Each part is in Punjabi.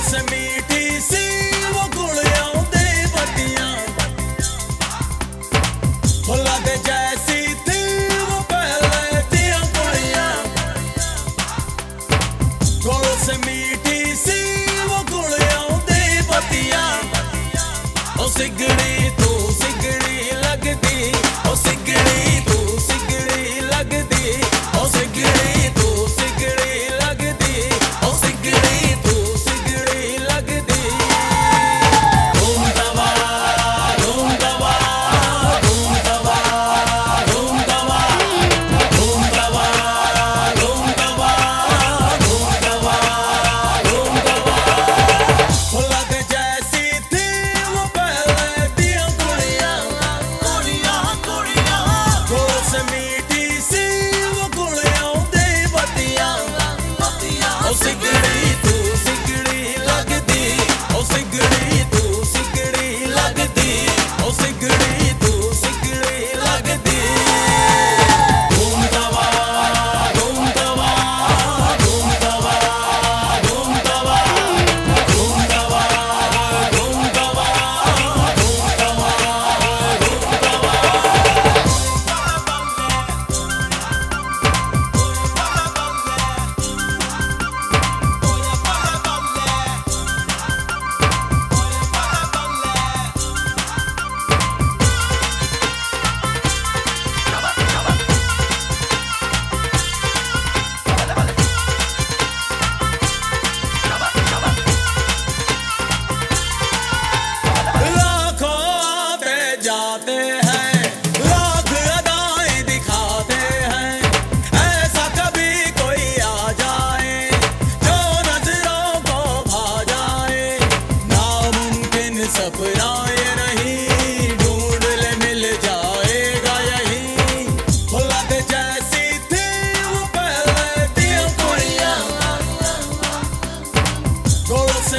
ਰਸ ਮੀਠੀ ਸੀ ਉਹ ਗੁਣ ਆਉਂਦੇ ਵਟੀਆਂ ਫੁੱਲਾਂ ਦੇ ਜੈਸੀ ਥੀ ਉਹ ਪਹਿਲੇ ਦੀਆਂ ਗੁਣੀਆਂ ਰਸ ਮੀਠੀ ਸੀ ਉਹ ਗੁਣ ਆਉਂਦੇ ਵਟੀਆਂ ਉਹ ਸਿਗੜੀ ਤੋਂ ਸਿਗੜੀ ਲੱਗਦੀ, ਉਹ ਸਿਗੜੀ ਤੋਂ ਸਿਗੜੀ ਲੱਗਦੀ।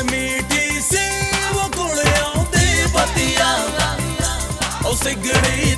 ਮੀਠੀ ਸੇਵ ਕੋਲ ਆਉਂਦੇ ਬਤੀਆਂ ਉਹ ਸਿਗੜੀ